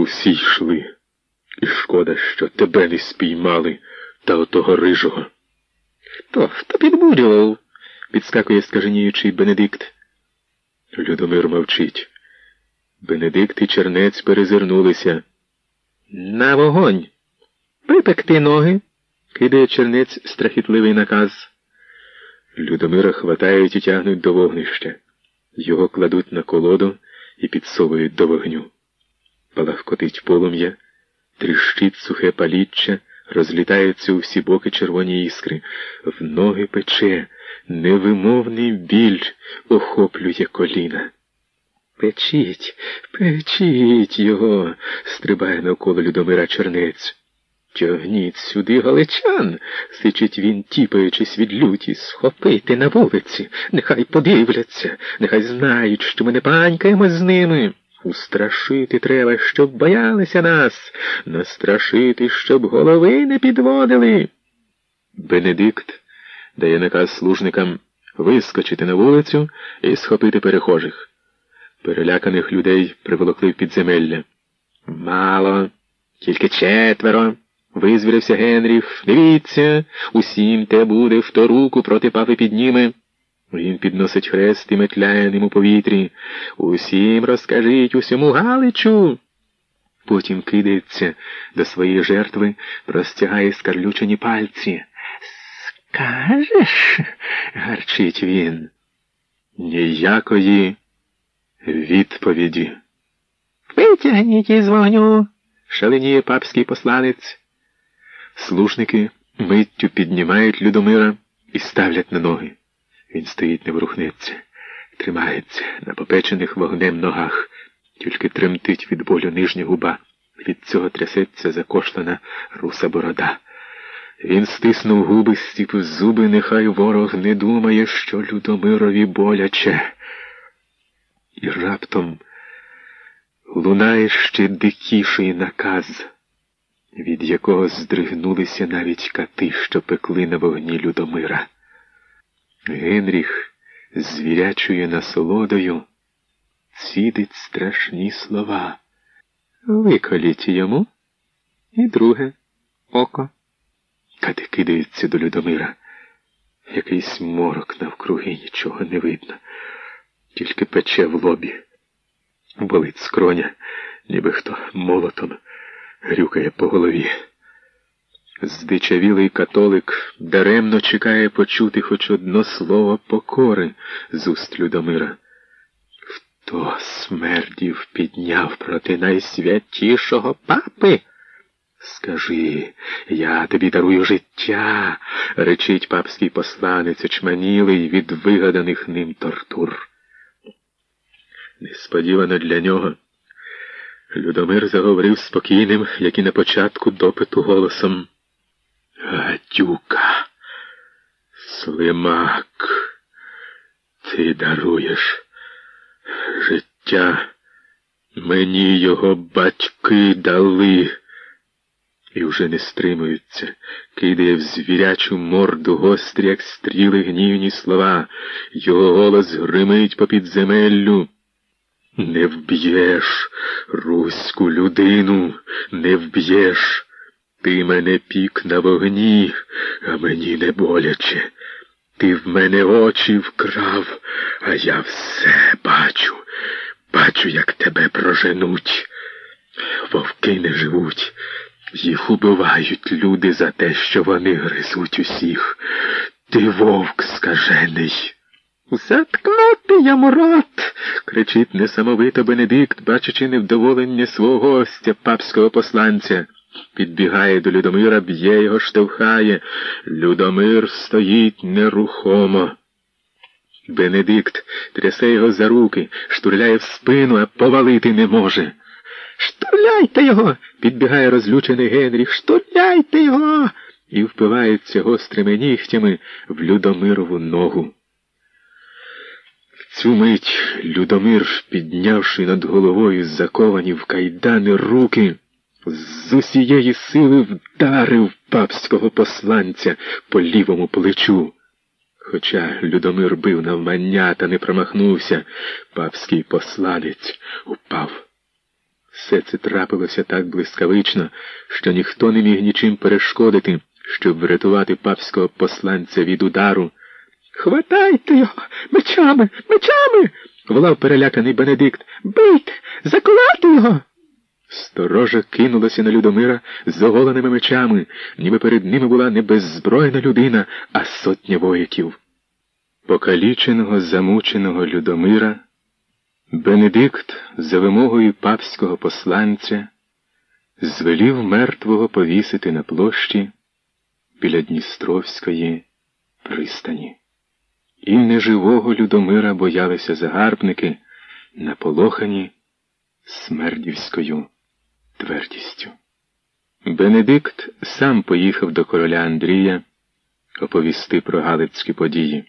Усі йшли. І шкода, що тебе не спіймали та отого рижого. Хто? Хто підбурював? підскакує скаженіючий Бенедикт. Людомир мовчить. Бенедикт і чернець перезирнулися. На вогонь. Припекти ноги, кидає чернець страхітливий наказ. Людомира хватають і тягнуть до вогнища. Його кладуть на колоду і підсовують до вогню. Палахкотить полум'я, тріщить сухе паліччя, розлітаються у всі боки червоні іскри, в ноги пече, невимовний біль охоплює коліна. Печіть, печіть його, стрибає навколо Людомира чернець. Тягніть сюди галичан, сичить він, тіпаючись від люті, схопити на вулиці, нехай подивляться, нехай знають, що ми не панькаємо з ними. Устрашити треба, щоб боялися нас, настрашити, щоб голови не підводили. Бенедикт дає наказ служникам вискочити на вулицю і схопити перехожих. Переляканих людей приволокли в підземелля. Мало, тільки четверо. Визвірився Генріх. Дивіться, усім те буде, хто руку проти папи підніме. Він підносить хрест і метляє ним у повітрі. Усім розкажіть усьому Галичу. Потім кидається до своєї жертви, простягає скарлючені пальці. Скажеш? гарчить він. Ніякої відповіді. Витягніть із вогню, шаленіє папський посланець. Служники миттю піднімають Людомира і ставлять на ноги. Він стоїть, не ворухнеться, тримається на попечених вогнем ногах, тільки тремтить від болю нижня губа. Від цього трясеться закошлена руса борода. Він стиснув губи, стіпив зуби, нехай ворог не думає, що Людомирові боляче. І раптом лунає ще дикіший наказ від якого здригнулися навіть кати, що пекли на вогні Людомира. Генріх звірячує насолодою, цідить страшні слова. Виколіть йому і друге око. Кати кидаються до Людомира. Якийсь морок навкруги нічого не видно, тільки пече в лобі. Болить скроня, ніби хто молотом грюкає по голові. Здичавілий католик даремно чекає почути хоч одно слово покори з уст Людомира. Хто смердів підняв проти найсвятішого папи? Скажи, я тобі дарую життя, речить папський посланець, очманілий від вигаданих ним тортур. Несподівано для нього. Людомир заговорив спокійним, як і на початку допиту голосом. Гадюка, слимак, ти даруєш життя. Мені його батьки дали. І вже не стримуються, кидає в звірячу морду гострі, як стріли гнівні слова. Його голос гримить по підземеллю. Не вб'єш, руську людину, не вб'єш. Ти мене пік на вогні, а мені не боляче. Ти в мене очі вкрав, а я все бачу. Бачу, як тебе проженуть. Вовки не живуть. Їх убивають люди за те, що вони гризуть усіх. Ти вовк скажений. Заткнути йому рот. кричить несамовито Бенедикт, бачачи невдоволення свого гостя, папського посланця. Підбігає до Людомира, б'є його, штовхає. Людомир стоїть нерухомо. Бенедикт трясе його за руки, штурляє в спину, а повалити не може. Штурляйте його, підбігає розлючений Генріх. Штурляйте його. І впивається гострими нігтями в Людомирову ногу. Цю мить Людомир, піднявши над головою заковані в кайдани руки, з усієї сили вдарив папського посланця по лівому плечу. Хоча Людомир бив навмання та не промахнувся, папський посланець упав. все це трапилося так блискавично, що ніхто не міг нічим перешкодити, щоб врятувати папського посланця від удару. Хватайте його мечами, мечами. волав переляканий Бенедикт. Бийте, заколати його. Сторожа кинулася на Людомира з оголеними мечами, ніби перед ними була не беззбройна людина, а сотня вояків. Покаліченого, замученого Людомира, Бенедикт, за вимогою папського посланця, звелів мертвого повісити на площі біля Дністровської пристані. І неживого Людомира боялися загарбники, наполохані смердівською твердістю. Бенедикт сам поїхав до короля Андрія оповісти про Галицькі події.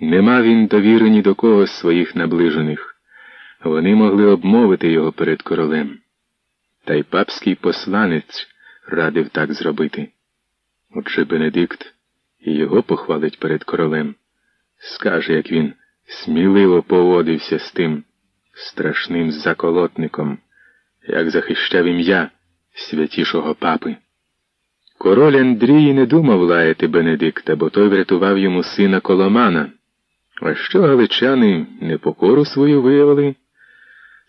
Нема він довіри ні до кого з своїх наближених. Вони могли обмовити його перед королем. Та й папський посланець радив так зробити. Отже Бенедикт і його похвалить перед королем, скаже, як він сміливо поводився з тим страшним заколотником, як захищав ім'я святішого папи. Король Андрій не думав лаяти Бенедикта, бо той врятував йому сина Коломана. А що галичани непокору свою виявили,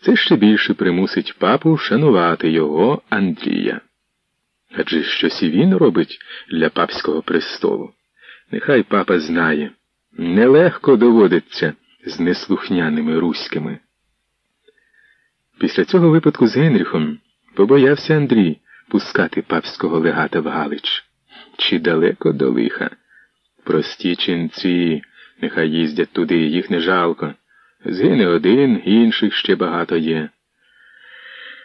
це ще більше примусить папу шанувати його Андрія. Адже щось і він робить для папського престолу. Нехай папа знає, нелегко доводиться з неслухняними руськими. Після цього випадку з Генріхом побоявся Андрій пускати папського легата в Галич. Чи далеко до лиха? Прості ченці, нехай їздять туди, їх не жалко. Згине один, інших ще багато є.